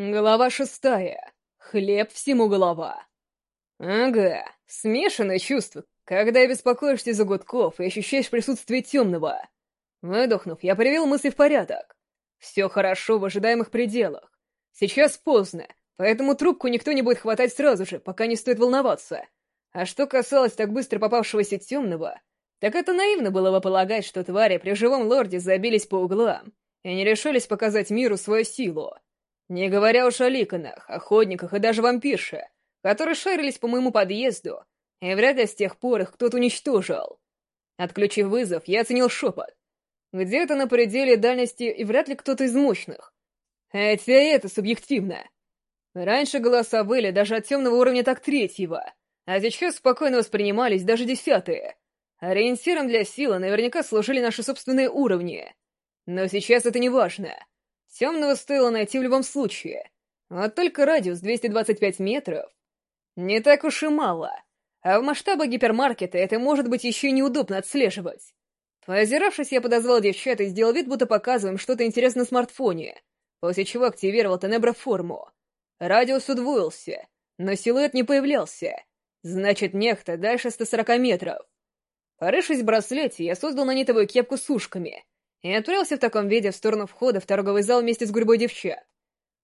Глава шестая. Хлеб всему голова. Ага, смешанное чувство, когда беспокоишься за гудков и ощущаешь присутствие темного. Выдохнув, я привел мысли в порядок. Все хорошо в ожидаемых пределах. Сейчас поздно, поэтому трубку никто не будет хватать сразу же, пока не стоит волноваться. А что касалось так быстро попавшегося темного, так это наивно было бы полагать, что твари при живом лорде забились по углам и не решились показать миру свою силу. Не говоря уж о ликонах, охотниках и даже вампирше, которые шарились по моему подъезду, и вряд ли с тех пор их кто-то уничтожил. Отключив вызов, я оценил шепот. Где-то на пределе дальности и вряд ли кто-то из мощных. Хотя это субъективно. Раньше голоса были даже от темного уровня так третьего, а сейчас спокойно воспринимались даже десятые. Ориентиром для силы наверняка служили наши собственные уровни. Но сейчас это не важно. Темного стоило найти в любом случае. Вот только радиус 225 метров не так уж и мало. А в масштабах гипермаркета это может быть еще неудобно отслеживать. Поозиравшись, я подозвал девчат и сделал вид, будто показываем что-то интересное на смартфоне, после чего активировал Тенебро-форму. Радиус удвоился, но силуэт не появлялся. Значит, нехта дальше 140 метров. Порывшись в браслете, я создал нанитовую кепку с ушками — и отправился в таком виде в сторону входа в торговый зал вместе с гурьбой девчат.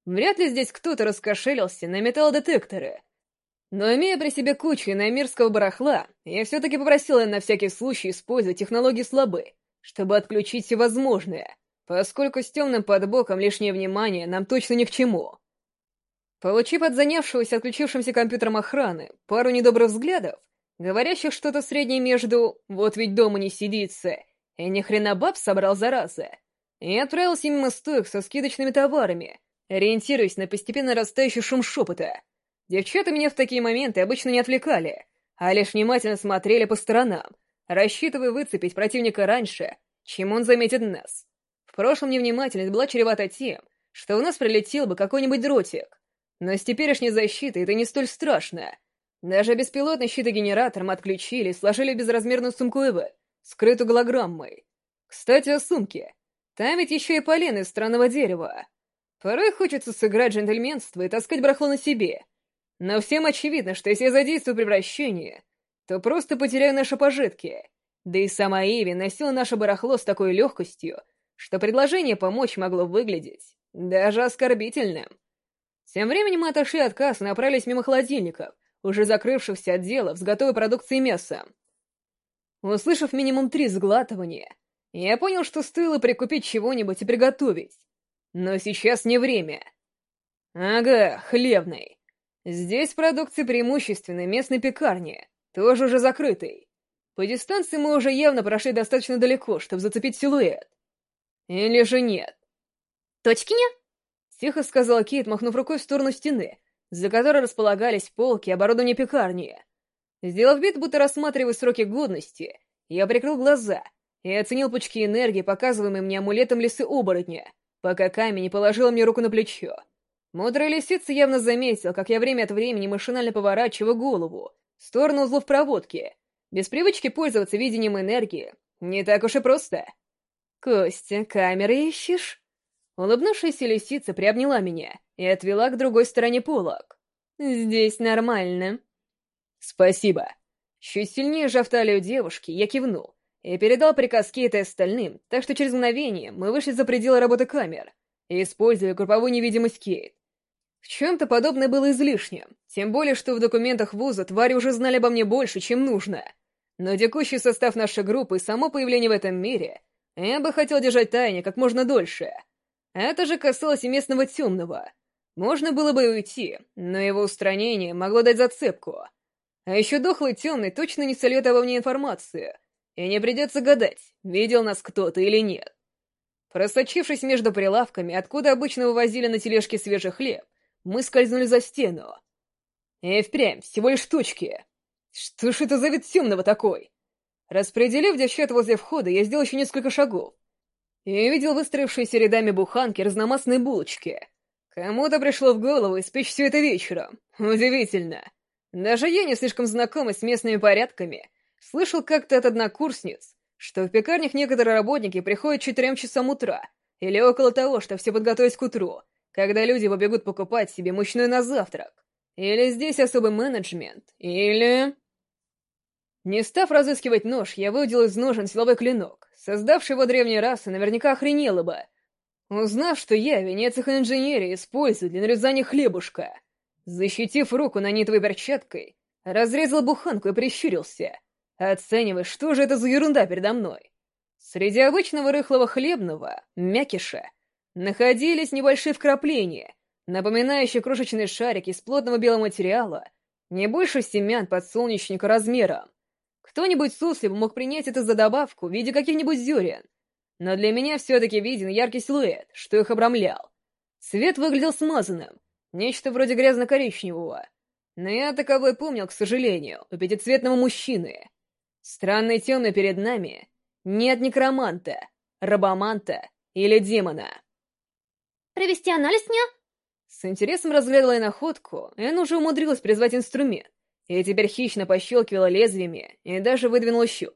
Вряд ли здесь кто-то раскошелился на металлодетекторы. Но имея при себе кучу иномирского барахла, я все-таки попросил на всякий случай использовать технологии слабы, чтобы отключить всевозможное, поскольку с темным под боком лишнее внимание нам точно ни к чему. Получив от занявшегося отключившимся компьютером охраны пару недобрых взглядов, говорящих что-то среднее между «вот ведь дома не сидится» И ни хрена баб собрал, зараза. И отправился мимо стоек со скидочными товарами, ориентируясь на постепенно растающий шум шепота. Девчата меня в такие моменты обычно не отвлекали, а лишь внимательно смотрели по сторонам, рассчитывая выцепить противника раньше, чем он заметит нас. В прошлом невнимательность была чревата тем, что у нас прилетел бы какой-нибудь дротик. Но с теперешней защитой это не столь страшно. Даже беспилотный щитогенератор мы отключили и сложили безразмерную сумку Эвы, скрытую голограммой. Кстати, о сумке. Там ведь еще и полено из странного дерева. Порой хочется сыграть джентльменство и таскать барахло на себе. Но всем очевидно, что если я задействую превращение, то просто потеряю наши пожитки. Да и сама Иви носила наше барахло с такой легкостью, что предложение помочь могло выглядеть даже оскорбительным. Тем временем мы отошли от кассы и направились мимо холодильников, уже закрывшихся отделов с готовой продукцией мяса. Услышав минимум три сглатывания, я понял, что стоило прикупить чего-нибудь и приготовить. Но сейчас не время. Ага, хлебный. Здесь продукция преимущественно местной пекарни, тоже уже закрытой. По дистанции мы уже явно прошли достаточно далеко, чтобы зацепить силуэт. Или же нет? Точки нет? Тихо сказала Кейт, махнув рукой в сторону стены, за которой располагались полки и оборудование пекарни. Сделав вид, будто рассматривая сроки годности, я прикрыл глаза и оценил пучки энергии, показываемые мне амулетом лисы оборотня, пока камень не положила мне руку на плечо. Мудрая лисица явно заметил, как я время от времени машинально поворачиваю голову в сторону узлов проводки. Без привычки пользоваться видением энергии не так уж и просто. «Костя, камеры ищешь?» Улыбнувшаяся лисица приобняла меня и отвела к другой стороне полок. «Здесь нормально», «Спасибо». Чуть сильнее сжав талию девушки, я кивнул и передал приказ Кейта остальным, так что через мгновение мы вышли за пределы работы камер, используя групповую невидимость Кейт. В чем-то подобное было излишним, тем более, что в документах вуза твари уже знали обо мне больше, чем нужно. Но текущий состав нашей группы и само появление в этом мире я бы хотел держать тайне как можно дольше. Это же касалось и местного темного. Можно было бы уйти, но его устранение могло дать зацепку — а еще дохлый темный точно не сольет обо мне информацию, и не придется гадать, видел нас кто-то или нет. Просочившись между прилавками, откуда обычно вывозили на тележке свежий хлеб, мы скользнули за стену. И впрямь, всего лишь точки. Что ж это за вид темного такой? Распределив девчат возле входа, я сделал еще несколько шагов. И увидел выстроившиеся рядами буханки разномастные булочки. Кому-то пришло в голову испечь все это вечером. Удивительно. Даже я, не слишком знакомый с местными порядками, слышал как-то от однокурсниц, что в пекарнях некоторые работники приходят четырем часам утра или около того, чтобы все подготовить к утру, когда люди побегут покупать себе мучной на завтрак. Или здесь особый менеджмент, или... Не став разыскивать нож, я выудил из ножен силовой клинок. Создавший его древняя раса наверняка охренела бы. Узнав, что я, венец их инженерии, использую для нарезания хлебушка. Защитив руку на нанитовой перчаткой, разрезал буханку и прищурился, оценивая, что же это за ерунда передо мной. Среди обычного рыхлого хлебного, мякиша, находились небольшие вкрапления, напоминающие крошечные шарики из плотного белого материала, не больше семян подсолнечника размером. Кто-нибудь суслив мог принять это за добавку в виде каких-нибудь зерен, но для меня все-таки виден яркий силуэт, что их обрамлял. Цвет выглядел смазанным, нечто вроде грязно-коричневого. Но я таковой помнил, к сожалению, у пятицветного мужчины. Странный темный перед нами нет некроманта, рабоманта или демона. «Провести анализ, ня?» С интересом разглядывала я находку, она уже умудрилась призвать инструмент, и теперь хищно пощелкивала лезвиями и даже выдвинула щуп.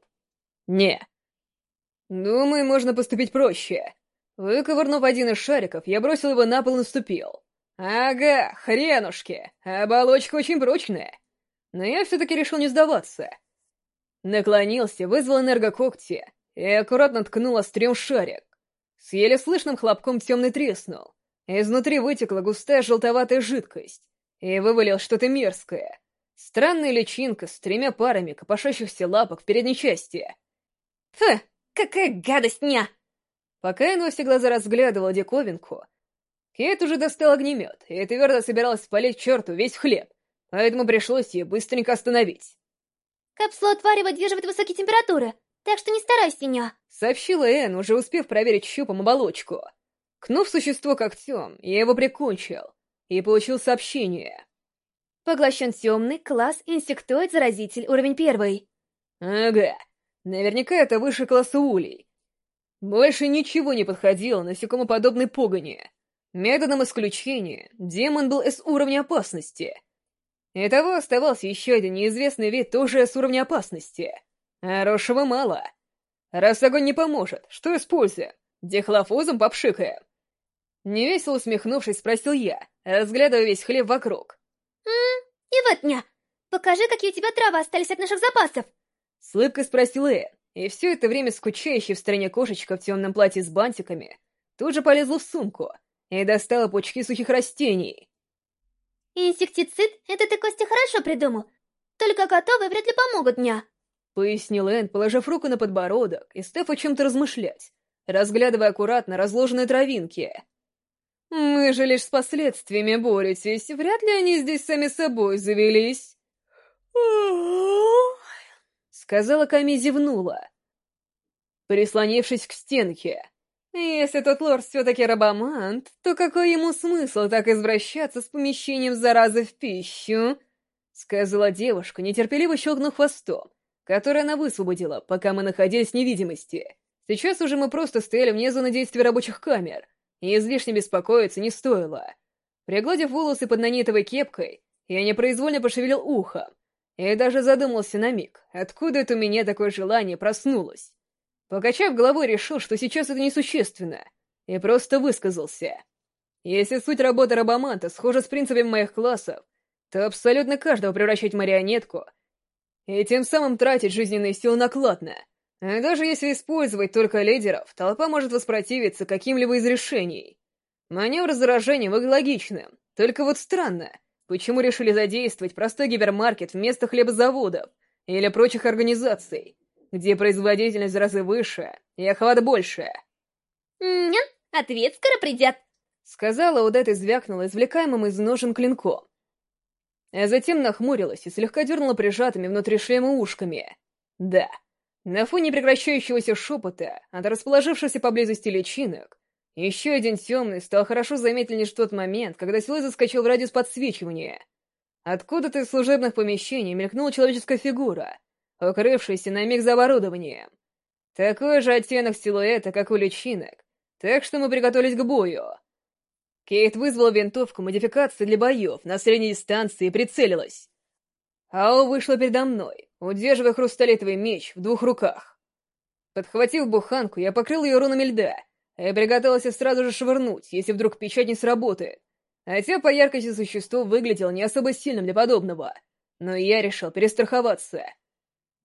«Не». «Думаю, можно поступить проще». Выковырнув один из шариков, я бросил его на пол и наступил. «Ага, хренушки, оболочка очень прочная». Но я все-таки решил не сдаваться. Наклонился, вызвал энергокогти и аккуратно ткнул острем шарик. С еле слышным хлопком темный треснул. Изнутри вытекла густая желтоватая жидкость и вывалил что-то мерзкое. Странная личинка с тремя парами копошащихся лапок в передней части. «Фу, какая гадость, ня!» Пока я во все глаза разглядывал диковинку, Кейт уже достал огнемет и твердо собиралась спалить черту весь хлеб, поэтому пришлось ее быстренько остановить. «Капсула твари выдерживает высокие температуры, так что не старайся, ня!» Сообщила Энн, уже успев проверить щупом оболочку. Кнув существо когтем, я его прикончил и получил сообщение. Поглощен темный, класс, инсектоид, заразитель, уровень первый. Ага, наверняка это выше класса улей. Больше ничего не подходило насекомоподобной погони. Методом исключения демон был с уровня опасности. Итого оставался еще один неизвестный вид тоже с уровня опасности. Хорошего мало. Раз огонь не поможет, что используем? Дихлофузом попшикаем. Невесело усмехнувшись, спросил я, разглядывая весь хлеб вокруг. «М-м, и вот дня. Покажи, какие у тебя травы остались от наших запасов!» С улыбкой спросила Энн, и все это время скучающая в стороне кошечка в темном платье с бантиками тут же полезла в сумку и достала пучки сухих растений. «Инсектицид — это ты, Костя, хорошо придумал. Только готовые вряд ли помогут дня», — пояснил Энн, положив руку на подбородок и став о чем-то размышлять, разглядывая аккуратно разложенные травинки. «Мы же лишь с последствиями боретесь, вряд ли они здесь сами собой завелись». Сказала Ками зевнула, прислонившись к стенке. Если тот лорд все-таки рабомант, то какой ему смысл так извращаться с помещением заразы в пищу? Сказала девушка, нетерпеливо щелкнув хвостом, который она высвободила, пока мы находились в невидимости. Сейчас уже мы просто стояли вне зоны действия рабочих камер — и излишне беспокоиться не стоило. Пригладив волосы под нанитовой кепкой, я непроизвольно пошевелил ухом, и даже задумался на миг, откуда это у меня такое желание проснулось. Покачав головой, решил, что сейчас это несущественно, и просто высказался. Если суть работы рабоманта схожа с принципами моих классов, то абсолютно каждого превращать в марионетку и тем самым тратить жизненные силы накладно — а даже если использовать только лидеров, толпа может воспротивиться каким-либо из решений. Маневр заражения выглядит логичным, только вот странно, почему решили задействовать простой гипермаркет вместо хлебозаводов или прочих организаций, где производительность в разы выше и охват больше. «Нет, ответ скоро придет», — сказала Удет и звякнула извлекаемым из ножен клинком. А затем нахмурилась и слегка дернула прижатыми внутри шлема ушками. «Да». На фоне прекращающегося шепота от расположившихся поблизости личинок, еще один темный стал хорошо заметен лишь в тот момент, когда силой заскочил в радиус подсвечивания. Откуда-то из служебных помещений мелькнула человеческая фигура, укрывшаяся на миг за оборудованием. Такой же оттенок силуэта, как у личинок, так что мы приготовились к бою. Кейт вызвала винтовку модификации для боев на средней дистанции и прицелилась. Ао вышла передо мной, удерживая хрусталитовый меч в двух руках. Подхватив буханку, я покрыл ее рунами льда, и приготовился сразу же швырнуть, если вдруг печать не сработает. Хотя по яркости существо выглядело не особо сильным для подобного. Но я решил перестраховаться.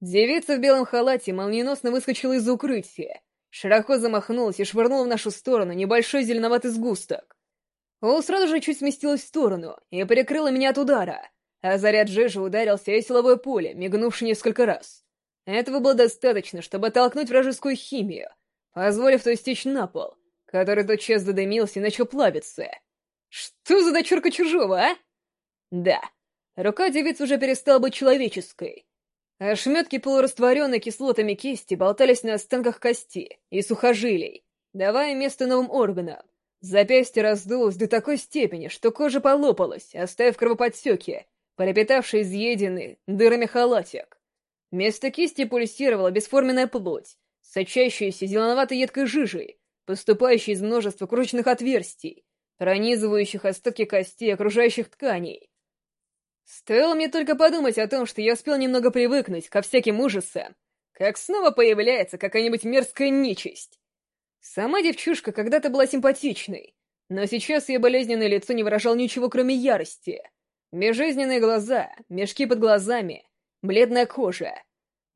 Девица в белом халате молниеносно выскочила из укрытия, широко замахнулась и швырнула в нашу сторону небольшой зеленоватый сгусток. Ол сразу же чуть сместилась в сторону и перекрыла меня от удара, а заряд Жижи ударился о силовое поле, мигнувший несколько раз. Этого было достаточно, чтобы оттолкнуть вражескую химию, позволив то стечь на пол, который тотчас задымился и начал плавиться. Что за дочурка чужого, а? Да, рука девицы уже перестала быть человеческой. Ошметки полурастворенной кислотами кисти болтались на останках кости и сухожилий, давая место новым органам. Запястье раздулось до такой степени, что кожа полопалась, оставив кровоподтеки, пропитавший изъеденный дырами халатик. Вместо кисти пульсировала бесформенная плоть, сочащаяся зеленоватой едкой жижей, поступающей из множества кружечных отверстий, пронизывающих остатки костей окружающих тканей. Стоило мне только подумать о том, что я успел немного привыкнуть ко всяким ужасам, как снова появляется какая-нибудь мерзкая нечисть. Сама девчушка когда-то была симпатичной, но сейчас ее болезненное лицо не выражало ничего, кроме ярости. Безжизненные глаза, мешки под глазами, бледная кожа.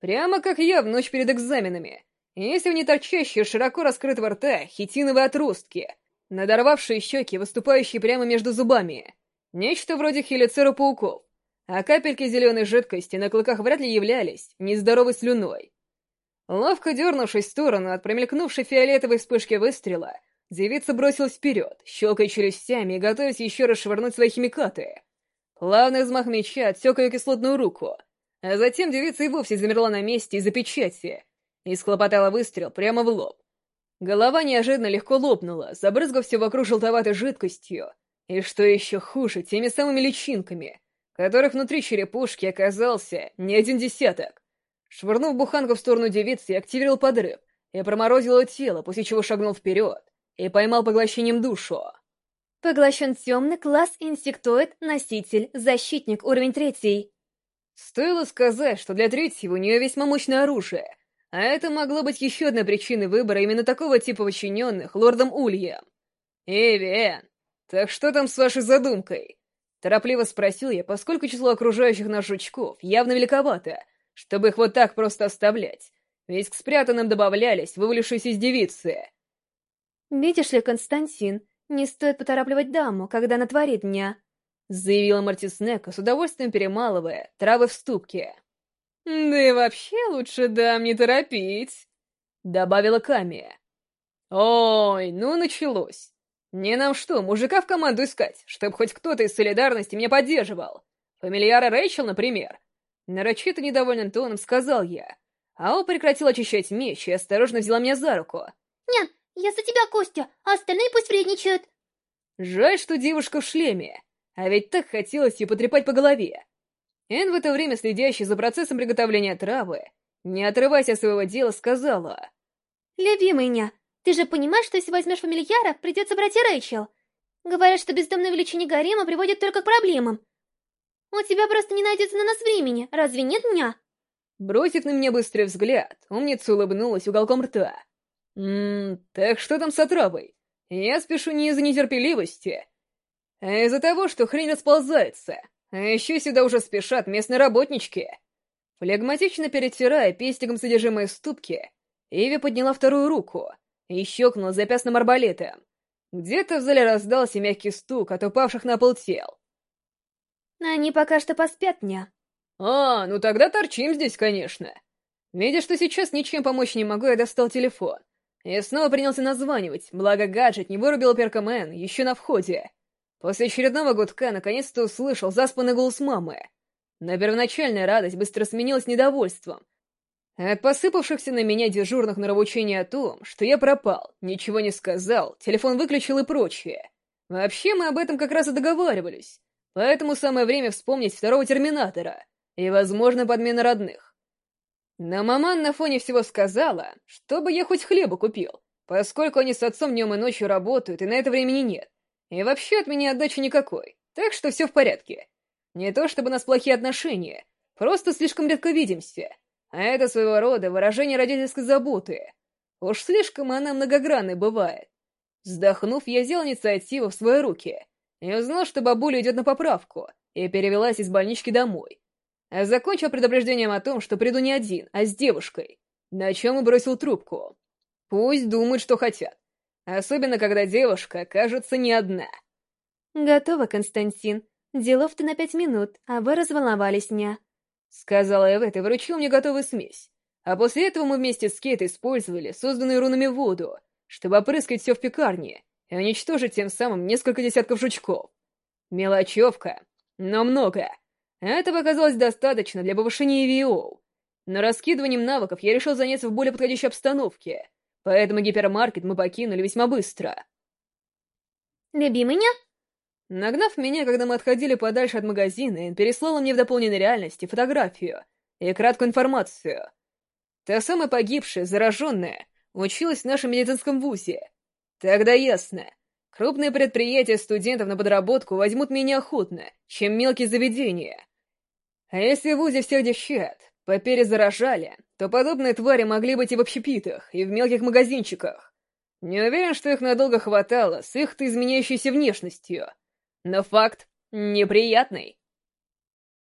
Прямо как я в ночь перед экзаменами. Если в не торчащие широко раскрытого рта хитиновые отростки, надорвавшие щеки, выступающие прямо между зубами. Нечто вроде хелицера пауков, а капельки зеленой жидкости на клыках вряд ли являлись нездоровой слюной. Ловко дернувшись в сторону от промелькнувшей фиолетовой вспышки выстрела, девица бросилась вперед, щелкая челюстями и готовясь еще раз швырнуть свои химикаты. Плавный взмах меча отсек ее кислотную руку, а затем девица и вовсе замерла на месте из-за печати и схлопотала выстрел прямо в лоб. Голова неожиданно легко лопнула, забрызгав все вокруг желтоватой жидкостью, и что еще хуже, теми самыми личинками, которых внутри черепушки оказался не один десяток. Швырнув буханку в сторону девицы, я активировал подрыв и проморозил ее тело, после чего шагнул вперед и поймал поглощением душу. Поглощен темный класс инсектоид, носитель, защитник, уровень третий. Стоило сказать, что для третьего у нее весьма мощное оружие, а это могло быть еще одной причиной выбора именно такого типа подчиненных лордом Ульям. «Эвиэн, так что там с вашей задумкой?» Торопливо спросил я, поскольку число окружающих нас жучков явно великовато, чтобы их вот так просто оставлять, ведь к спрятанным добавлялись вывалившиеся из девицы. «Видишь ли, Константин, не стоит поторапливать даму, когда она творит дня», — заявила Мартиснека, с удовольствием перемалывая травы в ступке. «Да и вообще лучше дам не торопить», — добавила Камия. «Ой, ну началось. Не нам что, мужика в команду искать, чтобы хоть кто-то из солидарности меня поддерживал? Фамильяра Рэйчел, например?» Нарочито недовольным тоном сказал я. Ао прекратил очищать меч и осторожно взяла меня за руку. «Нет, я за тебя, Костя, а остальные пусть вредничают». Жаль, что девушка в шлеме, а ведь так хотелось ее потрепать по голове. Эн в это время, следящий за процессом приготовления травы, не отрываясь от своего дела, сказала. «Любимый ня, ты же понимаешь, что если возьмешь фамильяра, придется брать и Рэйчел. Говорят, что бездомное увеличение гарема приводит только к проблемам. У тебя просто не найдется на нас времени, разве нет ня?» Бросив на меня быстрый взгляд, умница улыбнулась уголком рта. «Ммм, так что там с отравой? Я спешу не из-за нетерпеливости, а из-за того, что хрень расползается. А еще сюда уже спешат местные работнички. Флегматично перетирая пестиком содержимое ступки, Эви подняла вторую руку и щелкнула запястным арбалетом. Где-то в зале раздался мягкий стук от упавших на пол тел. Они пока что поспят, ня. А, ну тогда торчим здесь, конечно. Видя, что сейчас ничем помочь не могу, я достал телефон. И снова принялся названивать, благо гаджет не вырубил Перкамен еще на входе. После очередного гудка наконец-то услышал заспанный голос мамы. Но первоначальная радость быстро сменилась недовольством. От посыпавшихся на меня дежурных нравоучений о том, что я пропал, ничего не сказал, телефон выключил и прочее. Вообще мы об этом как раз и договаривались. Поэтому самое время вспомнить второго Терминатора и, возможно, подмена родных. Но маман на фоне всего сказала, чтобы я хоть хлеба купил, поскольку они с отцом днем и ночью работают, и на это времени нет. И вообще от меня отдачи никакой, так что все в порядке. Не то чтобы у нас плохие отношения, просто слишком редко видимся. А это своего рода выражение родительской заботы. Уж слишком она многогранной бывает. Вздохнув, я взял инициативу в свои руки и узнал, что бабуля идет на поправку, и перевелась из больнички домой. А закончил предупреждением о том, что приду не один, а с девушкой, на чем и бросил трубку. Пусть думают, что хотят. Особенно, когда девушка, кажется, не одна. «Готово, Константин. Делов-то на пять минут, а вы разволновались, не?» Сказала Эвет и вручил мне готовую смесь. А после этого мы вместе с Кейт использовали созданную рунами воду, чтобы опрыскать все в пекарне и уничтожить тем самым несколько десятков жучков. Мелочевка, но много. Этого оказалось достаточно для повышения EVO. Но раскидыванием навыков я решил заняться в более подходящей обстановке, поэтому гипермаркет мы покинули весьма быстро. «Люби меня?» Нагнав меня, когда мы отходили подальше от магазина, Энн переслала мне в дополненной реальности фотографию и краткую информацию. Та самая погибшая, зараженная, училась в нашем медицинском вузе. Тогда ясно. Крупные предприятия студентов на подработку возьмут меня охотно, чем мелкие заведения. А если в ВУЗе всех девчат поперезаражали, то подобные твари могли быть и в общепитах, и в мелких магазинчиках. Не уверен, что их надолго хватало с их-то изменяющейся внешностью. Но факт неприятный.